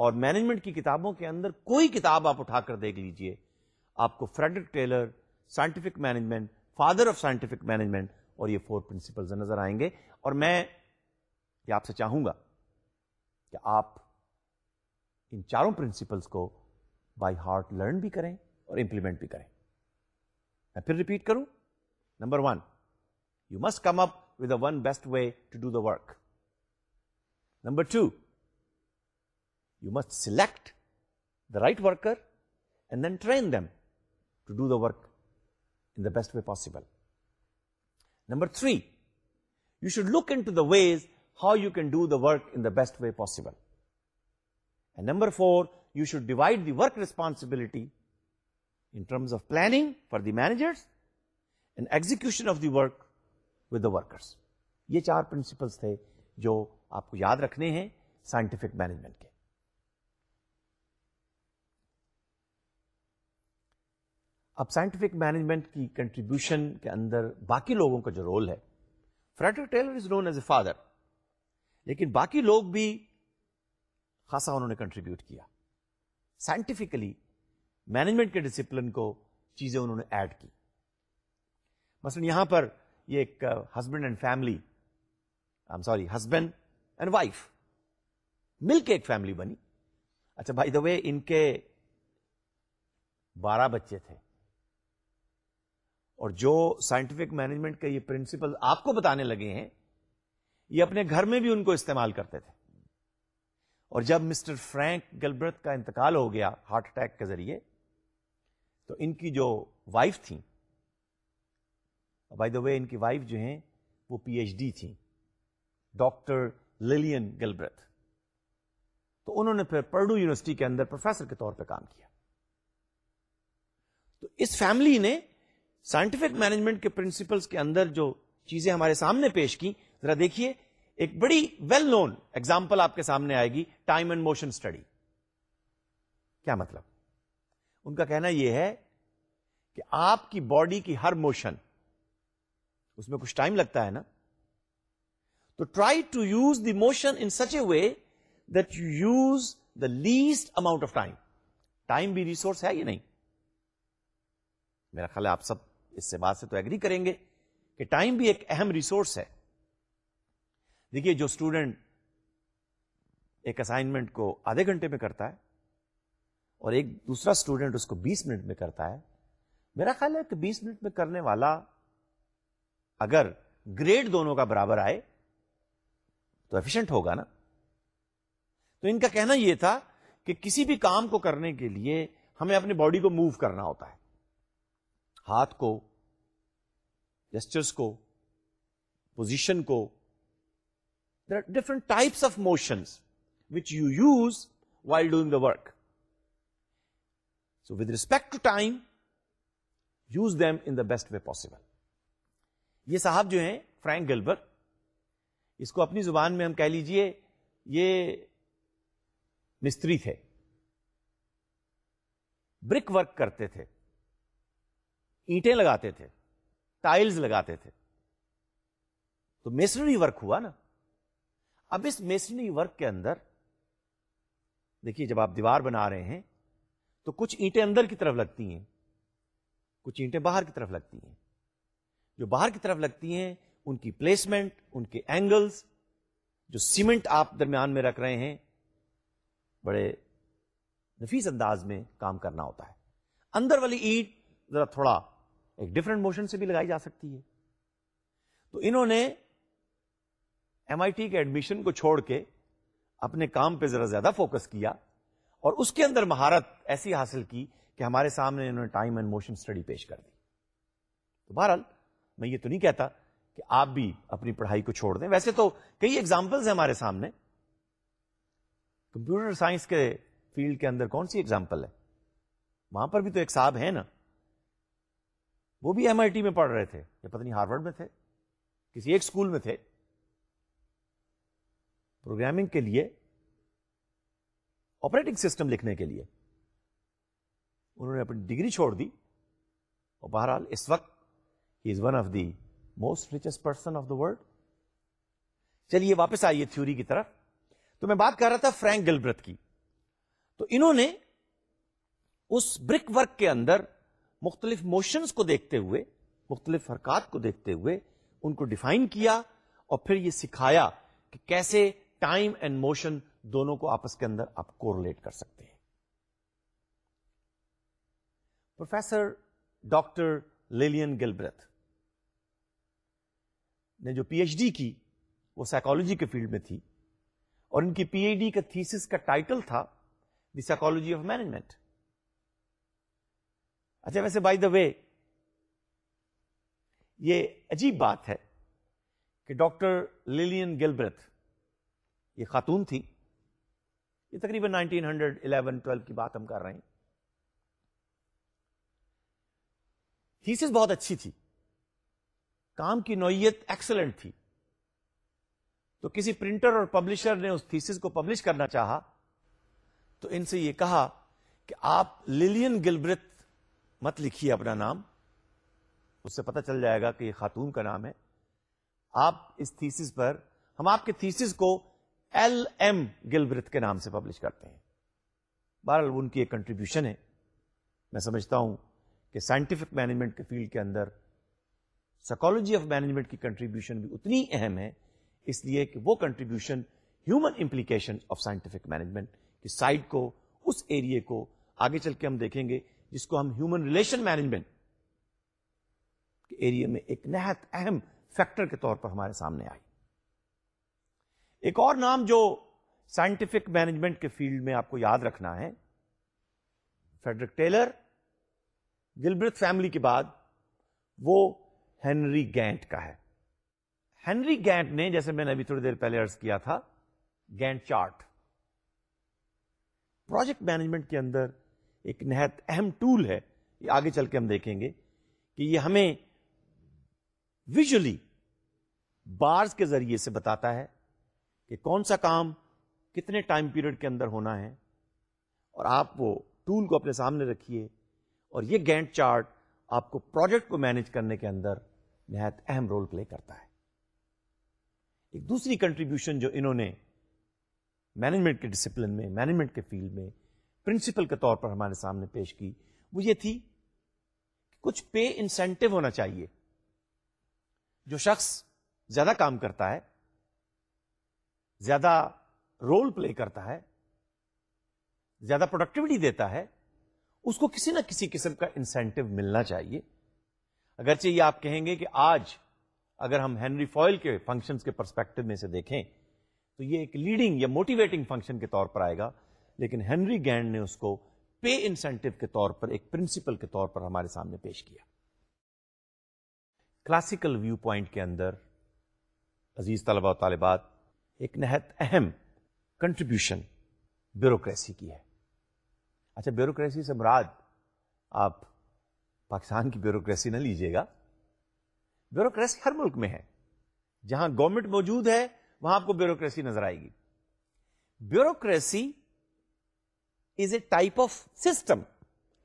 اور مینجمنٹ کی کتابوں کے اندر کوئی کتاب آپ اٹھا کر دیکھ لیجئے آپ کو Frederick Taylor scientific management father of scientific management اور یہ فور پرنسپل نظر آئیں گے اور میں یہ آپ سے چاہوں گا کہ آپ ان چاروں پرنسپلس کو بائی ہارٹ لرن بھی کریں اور امپلیمنٹ بھی کریں میں پھر ریپیٹ کروں number one you must come up with one best way to do the work number two you must select the right worker and then train them to do the work in the best way possible number three you should look into the ways how you can do the work in the best way possible and number four you should divide the work responsibility in terms of planning for the managers and execution of the work with the workers یہ چار principles تھے جو آپ کو یاد رکھنے ہیں scientific management کے اب سائنٹیفک مینجمنٹ کی کنٹریبیوشن کے اندر باقی لوگوں کا جو رول ہے Frederick Taylor is known as a father لیکن باقی لوگ بھی خاصا انہوں نے کنٹریبیوٹ کیا سائنٹیفکلی مینجمنٹ کے ڈسپلن کو چیزیں انہوں نے ایڈ کی مثلا یہاں پر یہ ایک husband and family sorry husband and wife مل کے ایک فیملی بنی اچھا بھائی ان کے بارہ بچے تھے اور جو سائنٹیفک مینجمنٹ کے یہ پرنسپل آپ کو بتانے لگے ہیں یہ اپنے گھر میں بھی ان کو استعمال کرتے تھے اور جب مسٹر فرینک گلبرت کا انتقال ہو گیا ہارٹ اٹیک کے ذریعے تو ان کی جو وائف تھی کی وائف جو ہیں وہ پی ایچ ڈی تھیں ڈاکٹر للین گلبرت تو انہوں نے پھر پرڈو یونیورسٹی کے اندر پروفیسر کے طور پہ کام کیا تو اس فیملی نے سائنٹیفک مینجمنٹ کے پرنسپلس کے اندر جو چیزیں ہمارے سامنے پیش کی ذرا دیکھیے ایک بڑی ویل نون ایگزامپل آپ کے سامنے آئے گی ٹائم اینڈ موشن اسٹڈی کیا مطلب ان کا کہنا یہ ہے کہ آپ کی باڈی کی ہر موشن اس میں کچھ ٹائم لگتا ہے نا تو try to use the motion in such a way that you use the least amount of time time بھی ریسورس ہے یا نہیں میرا خیال ہے آپ سب اس سے بات سے تو ایگری کریں گے کہ ٹائم بھی ایک اہم ریسورس ہے دیکھیے جو اسٹوڈنٹ ایک اسائنمنٹ کو آدھے گھنٹے میں کرتا ہے اور ایک دوسرا اسٹوڈنٹ اس کو بیس منٹ میں کرتا ہے میرا خیال ہے کہ بیس منٹ میں کرنے والا اگر گریڈ دونوں کا برابر آئے تو ایفیشنٹ ہوگا نا تو ان کا کہنا یہ تھا کہ کسی بھی کام کو کرنے کے لیے ہمیں اپنی باڈی کو موو کرنا ہوتا ہے ہاتھ کو جسچرس کو پوزیشن کو there are different types of motions which you use while doing the work so with respect to time use them in the best way possible یہ صاحب جو ہیں فرینک گلبر اس کو اپنی زبان میں ہم کہہ لیجئے یہ مستری تھے برک ورک کرتے تھے اینٹیں لگاتے تھے ٹائلز لگاتے تھے تو میسنری ورک ہوا نا اب اس میسنری ورک کے اندر دیکھیے جب آپ دیوار بنا رہے ہیں تو کچھ اینٹیں اندر کی طرف لگتی ہیں کچھ اینٹیں باہر کی طرف لگتی ہیں جو باہر کی طرف لگتی ہیں ان کی پلیسمنٹ ان کے اینگلس جو سیمنٹ آپ درمیان میں رکھ رہے ہیں بڑے نفیس انداز میں کام کرنا ہوتا ہے اندر والی اینٹ ذرا تھوڑا ایک ڈفرنٹ موشن سے بھی لگائی جا سکتی ہے تو انہوں نے ایم آئی ٹی کے ایڈمیشن کو چھوڑ کے اپنے کام پہ ذرا زیادہ فوکس کیا اور اس کے اندر مہارت ایسی حاصل کی کہ ہمارے سامنے انہوں نے ٹائم اینڈ موشن اسٹڈی پیش کر دی تو بہرحال میں یہ تو نہیں کہتا کہ آپ بھی اپنی پڑھائی کو چھوڑ دیں ویسے تو کئی ایگزامپلس ہیں ہمارے سامنے کمپیوٹر سائنس کے فیلڈ کے اندر کون سی ایگزامپل ہے وہاں پر بھی تو ایک صاحب ہیں نا وہ بھی ایم آئی ٹی میں پڑھ رہے تھے یا پتہ نہیں ہارورڈ میں تھے کسی ایک اسکول میں تھے پروگرامنگ کے لیے آپریٹنگ سسٹم لکھنے کے لیے انہوں نے اپنی ڈگری چھوڑ دی اور بہرحال اس وقت he is one of the most richest person of the world چلیے واپس آئیے تھیوری کی طرف تو میں بات کر رہا تھا فرینک گلبرت کی تو انہوں نے اس برک ورک کے اندر مختلف موشنس کو دیکھتے ہوئے مختلف حرکات کو دیکھتے ہوئے ان کو ڈیفائن کیا اور پھر یہ سکھایا کہ کیسے ٹائم اینڈ موشن دونوں کو آپس کے اندر آپ کورلیٹ کر سکتے ہیں پروفیسر ڈاکٹر لیلین گلبرتھ نے جو پی ایچ ڈی کی وہ سائیکالوجی کے فیلڈ میں تھی اور ان کی پی ایچ ڈی کے تھیسس کا ٹائٹل تھا دی سائیکالوجی آف مینجمنٹ اچھا ویسے بائی دا وے یہ عجیب بات ہے کہ ڈاکٹر للین گلبرت یہ خاتون تھی یہ تقریباً نائنٹین ہنڈریڈ الیون ٹویلو کی بات ہم کر رہے ہیں تھیسس بہت اچھی تھی کام کی نوعیت ایکسلنٹ تھی تو کسی پرنٹر اور پبلشر نے اس تھیسس کو پبلش کرنا چاہا تو ان سے یہ کہا کہ آپ للین گلبرت مت لکھیے اپنا نام اس سے پتہ چل جائے گا کہ یہ خاتون کا نام ہے آپ اس تھیسس پر ہم آپ کے تھیسس کو ایل ایم گل کے نام سے پبلش کرتے ہیں بہرحال ان کی ایک کنٹریبیوشن ہے میں سمجھتا ہوں کہ سائنٹیفک مینجمنٹ کے فیلڈ کے اندر سائیکالوجی آف مینجمنٹ کی کنٹریبیوشن بھی اتنی اہم ہے اس لیے کہ وہ contribution human implication of scientific management کی سائٹ کو اس ایریے کو آگے چل کے ہم دیکھیں گے جس کو ہم ہیومن ریلیشن مینجمنٹ کے میں ایک نہایت اہم فیکٹر کے طور پر ہمارے سامنے آئی ایک اور نام جو سائنٹیفک مینجمنٹ کے فیلڈ میں آپ کو یاد رکھنا ہے فیڈرک ٹیلر گلبرت فیملی کے بعد وہ ہینری گینٹ کا ہے ہینری گینٹ نے جیسے میں نے ابھی تھوڑی دیر پہلے ارض کیا تھا گینٹ چارٹ پروجیکٹ مینجمنٹ کے اندر ایک نہایت اہم ٹول ہے یہ آگے چل کے ہم دیکھیں گے کہ یہ ہمیں ویژلی بارز کے ذریعے سے بتاتا ہے کہ کون سا کام کتنے ٹائم پیریڈ کے اندر ہونا ہے اور آپ وہ ٹول کو اپنے سامنے رکھیے اور یہ گینٹ چارٹ آپ کو پروجیکٹ کو مینج کرنے کے اندر نہایت اہم رول پلے کرتا ہے ایک دوسری کنٹریبیوشن جو انہوں نے مینجمنٹ کے ڈسپلن میں مینجمنٹ کے فیلڈ میں پرنسپل کے طور پر ہمارے سامنے پیش کی وہ یہ تھی کچھ پے انسینٹو ہونا چاہیے جو شخص زیادہ کام کرتا ہے زیادہ رول پلے کرتا ہے زیادہ پروڈکٹیوٹی دیتا ہے اس کو کسی نہ کسی قسم کا انسینٹو ملنا چاہیے اگرچہ یہ آپ کہیں گے کہ آج اگر ہم ہینری فوائل کے فنکشنز کے پرسپیکٹو میں سے دیکھیں تو یہ ایک لیڈنگ یا موٹیویٹنگ فنکشن کے طور پر آئے گا لیکن ہینری گینڈ نے اس کو پے انسینٹو کے طور پر ایک پرنسپل کے طور پر ہمارے سامنے پیش کیا کلاسیکل ویو پوائنٹ کے اندر عزیز و طالبات ایک نہایت اہم کنٹریبیوشن بیوروکریسی کی ہے اچھا بیوروکریسی سے مراد آپ پاکستان کی بیوروکریسی نہ لیجیے گا بیوروکریسی ہر ملک میں ہے جہاں گورنمنٹ موجود ہے وہاں آپ کو بیوروکریسی نظر آئے گی bureaucracy type of system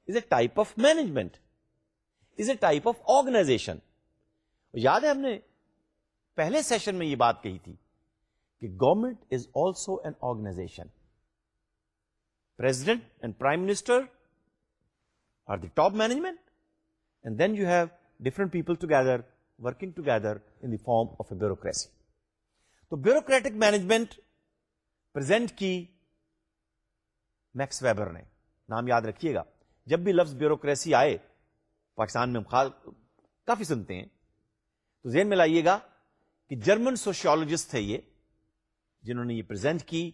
is a type of management is a type of organization یاد ہے ہم نے پہلے سیشن میں یہ بات کہی تھی کہ government is also an organization and prime minister are the top management and then you have different people together working together in the form of a bureaucracy تو بیوروکریٹک مینجمنٹ پرزینٹ کی Max Weber نے نام یاد رکھیے گا جب بھی لفظ bureaucracy آئے پاکستان میں کافی سنتے ہیں تو ذہن میں لائیے گا کہ جرمن سوشیولوجسٹ تھے یہ جنہوں نے یہ پرزینٹ کی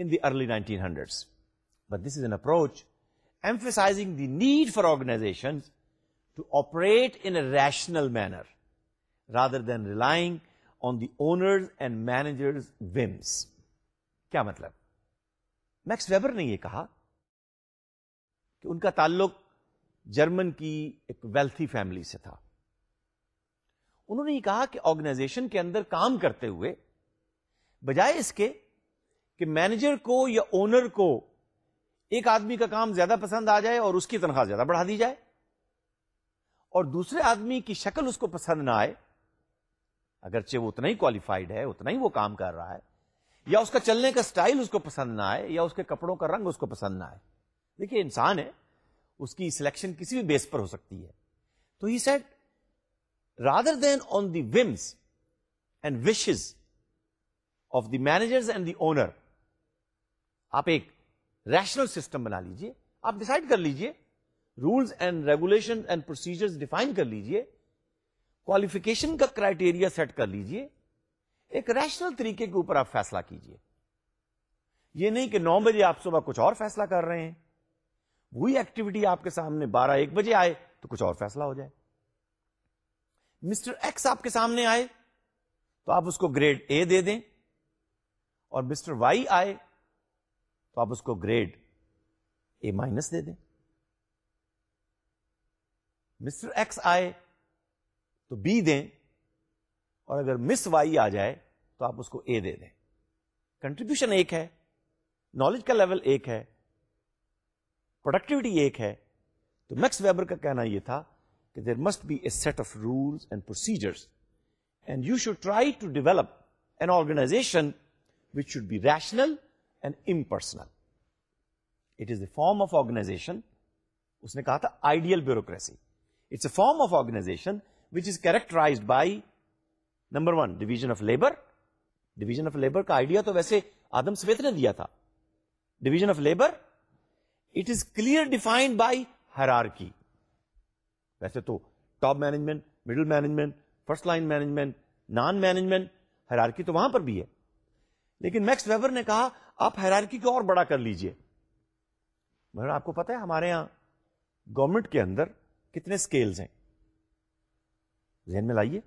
in the early nineteen hundred but this is an approach emphasizing the need for organization to operate in rational manner rather than relying on the owners and managers whims کیا مطلب Max Weber نے یہ کہا کہ ان کا تعلق German کی ایک ویلتھی فیملی سے تھا انہوں نے یہ کہا کہ آرگنائزیشن کے اندر کام کرتے ہوئے بجائے اس کے کہ مینیجر کو یا اونر کو ایک آدمی کا کام زیادہ پسند آ جائے اور اس کی تنخواہ زیادہ بڑھا دی جائے اور دوسرے آدمی کی شکل اس کو پسند نہ آئے اگرچہ وہ اتنا ہی کوالیفائڈ ہے اتنا ہی وہ کام کر رہا ہے یا اس کا چلنے کا سٹائل اس کو پسند نہ آئے یا اس کے کپڑوں کا رنگ اس کو پسند نہ آئے دیکھیے انسان ہے اس کی سلیکشن کسی بھی بیس پر ہو سکتی ہے تو he said rather than on the whims and wishes of the manager owner آپ ایک ریشنل سسٹم بنا لیجئے آپ ڈسائڈ کر لیجئے rules and regulation and procedure define کر لیجئے کوالیفیکیشن کا کرائٹیریا سیٹ کر لیجئے ایک ریشنل طریقے کے اوپر آپ فیصلہ کیجئے یہ نہیں کہ نو بجے آپ صبح کچھ اور فیصلہ کر رہے ہیں وہی ایکٹیویٹی آپ کے سامنے بارہ ایک بجے آئے تو کچھ اور فیصلہ ہو جائے مسٹر ایکس آپ کے سامنے آئے تو آپ اس کو گریڈ اے دے دیں اور مسٹر وائی آئے تو آپ اس کو گریڈ اے مائنس دے دیں مسٹر ایکس آئے تو بی دیں اور اگر مس وائی آ جائے تو آپ اس کو اے دے دیں کنٹریبیوشن ایک ہے نالج کا لیول ایک ہے پروڈکٹیوٹی ایک ہے تو میکس ویبر کا کہنا یہ تھا کہ there must be a set of rules and and you should try to develop an organization which should be rational and impersonal it is a form of organization اس نے کہا تھا ideal bureaucracy it's a form of organization which is characterize by number one division of labour division of labour کا idea تو ویسے Adam Smith نے دیا تھا division of labour it is clear defined by hierarchy ویسے تو top management middle management first line management non management hierarchy تو وہاں پر بھی ہے لیکن میکس نے کہا آپ ہرارکی کو اور بڑا کر لیجیے مگر آپ کو پتا ہے ہمارے یہاں گورمنٹ کے اندر کتنے اسکیلز ہیں ذہن میں لائیے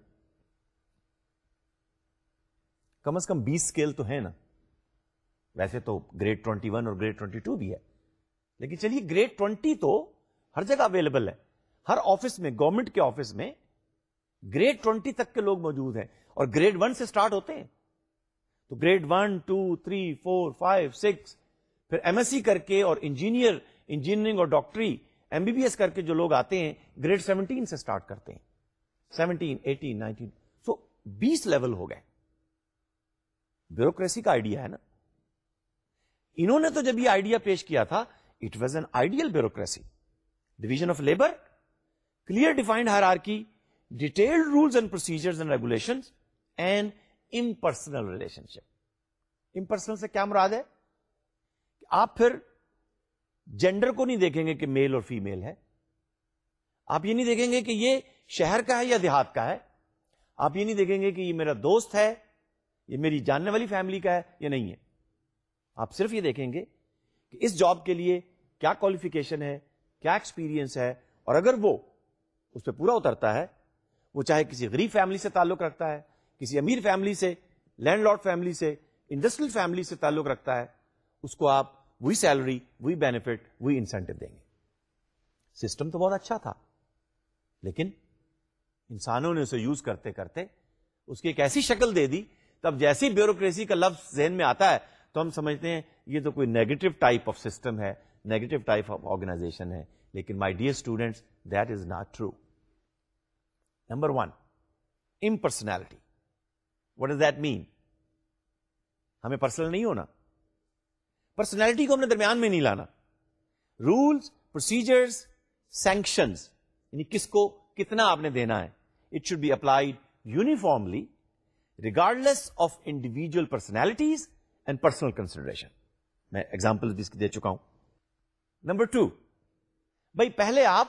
کم از کم بیس اسکیل تو ہے نا ویسے تو گریڈ ٹوینٹی ون اور گریڈ ٹوینٹی ٹو بھی ہے لیکن چلیے گریڈ ٹوینٹی تو ہر جگہ اویلیبل ہے ہر آفس میں گورنمنٹ کے آفس میں گریڈ ٹوینٹی تک کے لوگ موجود ہیں اور گریڈ ون سے اسٹارٹ ہوتے ہیں تو grade one two three four five six پھر ایم ایس سی کر کے اور انجینئر انجینئرنگ اور ڈاکٹری ایم بی بی ایس کر کے جو لوگ آتے ہیں گریڈ سیونٹین سے اسٹارٹ کرتے ہیں سیونٹین ایٹین نائنٹین سو بیس لیول ہو گئے بیوروکریسی کا آئیڈیا ہے نا انہوں نے تو جب یہ آئیڈیا پیش کیا تھا it was an ideal bureaucracy division of labour clear defined hierarchy detailed rules and procedure and and impersonal relationship impersonal سے کیا مراد ہے آپ پھر جینڈر کو نہیں دیکھیں گے کہ میل اور فیمل ہے آپ یہ نہیں دیکھیں گے کہ یہ شہر کا ہے یا دیہات کا ہے آپ یہ نہیں دیکھیں گے کہ یہ میرا دوست ہے یہ میری جاننے والی فیملی کا ہے یا نہیں ہے آپ صرف یہ دیکھیں گے کہ اس جاب کے لیے کیا کوالیفکیشن ہے کیا ایکسپیرینس ہے اور اگر وہ اس پہ پورا اترتا ہے وہ چاہے کسی غریب فیملی سے تعلق رکھتا ہے کسی امیر فیملی سے لینڈ لارڈ فیملی سے انڈسٹریل فیملی سے تعلق رکھتا ہے اس کو آپ وہی سیلری وہی بینیفٹ وہی انسینٹو دیں گے سسٹم تو بہت اچھا تھا لیکن انسانوں نے اسے یوز کرتے کرتے اس کی ایک ایسی شکل دے دی جیسی بیوروکریسی کا لفظ ذہن میں آتا ہے تو ہم سمجھتے ہیں یہ تو کوئی نیگیٹو ٹائپ آف سسٹم ہے نیگیٹو ٹائپ آف آرگنائزیشن ہے لیکن my dear students that is not true number one impersonality what is that mean ہمیں پرسنل نہیں ہونا پرسنالٹی کو ہم نے درمیان میں نہیں لانا رولس پروسیجرس سینکشنز یعنی کس کو کتنا آپ نے دینا ہے it should be applied uniformly regardless of individual personalities and personal consideration میں ایگزامپل دے چکا ہوں نمبر ٹو بھائی پہلے آپ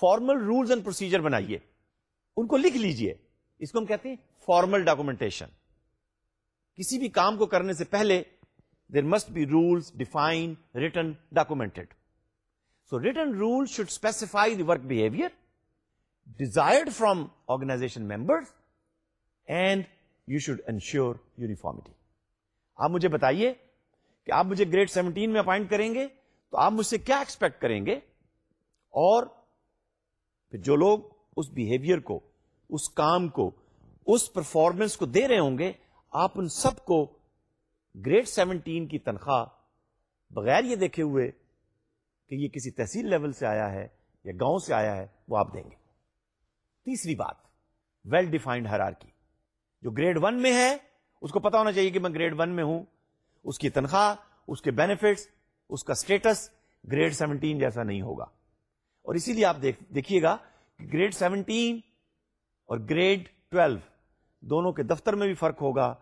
فارمل رولس اینڈ پروسیجر بنائیے ان کو لکھ لیجئے اس کو ہم کہتے ہیں فارمل ڈاکومینٹیشن کسی بھی کام کو کرنے سے پہلے there must be rules define written documented so written rule should specify the work behaviour desired from organization members and you should ensure uniformity آپ مجھے بتائیے کہ آپ مجھے گریڈ سیونٹین میں اپوائنٹ کریں گے تو آپ مجھ سے کیا ایکسپیکٹ کریں گے اور پھر جو لوگ اس بہیویئر کو اس کام کو اس پرفارمنس کو دے رہے ہوں گے آپ ان سب کو گریڈ سیونٹین کی تنخواہ بغیر یہ دیکھے ہوئے کہ یہ کسی تحصیل لیول سے آیا ہے یا گاؤں سے آیا ہے وہ آپ دیں گے تیسری بات well defined hierarchy grade one میں ہے اس کو پتا ہونا چاہیے کہ میں گریڈ ون میں ہوں اس کی تنخواہ اس کے بینیفٹس اس کا اسٹیٹس گریڈ سیونٹین جیسا نہیں ہوگا اور اسی لیے آپ دیکھیے گا کہ گریڈ سیونٹین اور گریڈ ٹویلو دونوں کے دفتر میں بھی فرق ہوگا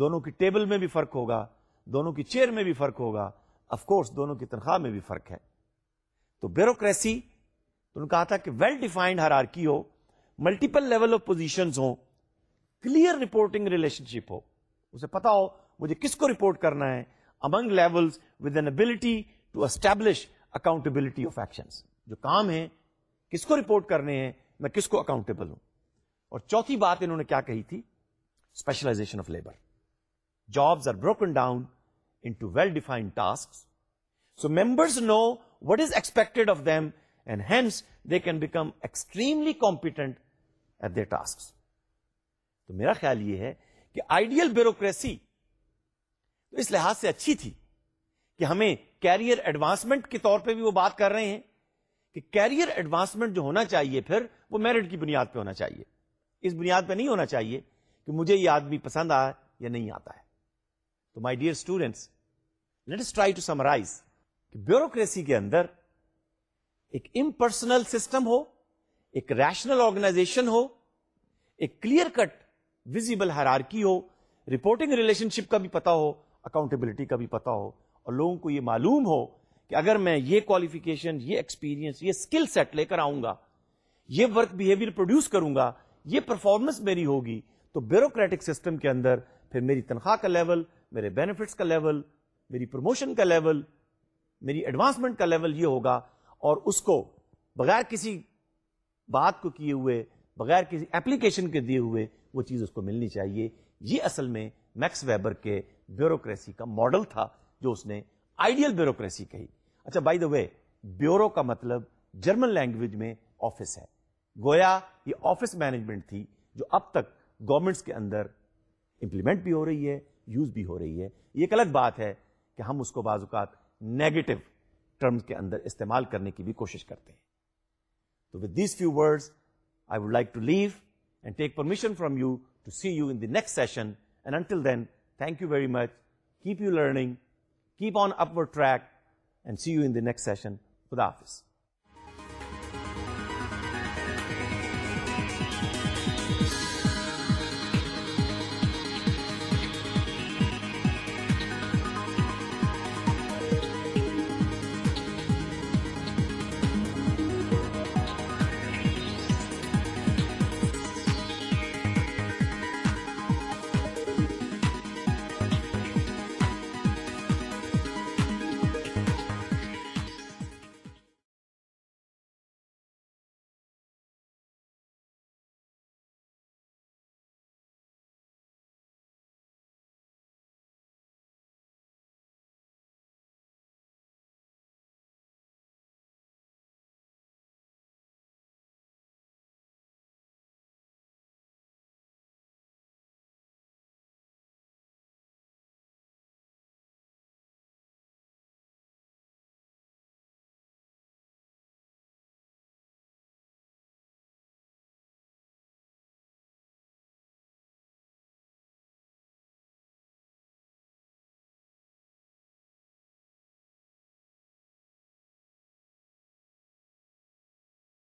دونوں کی ٹیبل میں بھی فرق ہوگا دونوں کی چیئر میں بھی فرق ہوگا کورس دونوں کی تنخواہ میں بھی فرق ہے تو نے کہا تھا کہ well defined hierarchy ہو ملٹیپل لیول آف پوزیشن ہوں کلیئر رپورٹنگ ریلیشن شپ ہو اسے پتا ہو مجھے کس کو رپورٹ کرنا ہے among level to establish accountability of action جو کام ہے کس کو رپورٹ کرنے ہیں میں کس کو اکاؤنٹبل ہوں اور چوتھی بات انہوں نے کیا کہی تھی specialization of labour jobs are broken down into well defined task so members know what is expect of them and hence they can become extremely competent at the task تو میرا خیال یہ ہے کہ آئیڈیل بیوروکریسی تو اس لحاظ سے اچھی تھی کہ ہمیں کیریئر ایڈوانسمنٹ کے طور پہ بھی وہ بات کر رہے ہیں کہ کیریئر ایڈوانسمنٹ جو ہونا چاہیے پھر وہ میرٹ کی بنیاد پہ ہونا چاہیے اس بنیاد پہ نہیں ہونا چاہیے کہ مجھے یہ آدمی پسند آیا یا نہیں آتا ہے تو my dear students let's try to summarize کہ بیوروکریسی کے اندر ایک امپرسنل سسٹم ہو ایک ریشنل آرگنائزیشن ہو ایک کلیئر کٹ ویزیبل ہرارکی ہو رپورٹنگ ریلیشن شپ کا بھی پتا ہو اکاؤنٹبلٹی کا بھی پتا ہو اور لوگوں کو یہ معلوم ہو کہ اگر میں یہ کوالیفکیشن یہ ایکسپیرینس یہ اسکل سیٹ لے کر آؤں گا یہ ورک بہیویئر پروڈیوس کروں گا یہ پرفارمنس میری ہوگی تو بیوروکریٹک سسٹم کے اندر پھر میری تنخواہ کا لیول میرے بینیفٹس کا لیول میری پروموشن کا لیول میری ایڈوانسمنٹ کا لیول یہ ہوگا اور اس کو بغیر کسی بات کو کیے ہوئے بغیر کسی اپلیکیشن کے دیے ہوئے وہ چیز اس کو ملنی چاہیے یہ اصل میں میکس ویبر کے بیوروکریسی کا ماڈل تھا جو اس نے آئیڈیل بیوروکریسی کہی اچھا بائی دا وے بیورو کا مطلب جرمن لینگویج میں آفس ہے گویا یہ آفس مینجمنٹ تھی جو اب تک گورمنٹس کے اندر امپلیمنٹ بھی ہو رہی ہے یوز بھی ہو رہی ہے یہ ایک الگ بات ہے کہ ہم اس کو بعض اوقات نیگیٹو ٹرمز کے اندر استعمال کرنے کی بھی کوشش کرتے ہیں تو with these few words I would like to leave and take permission from you to see you in the next session. And until then, thank you very much. Keep you learning. Keep on upward track, and see you in the next session. Khuda Hafiz.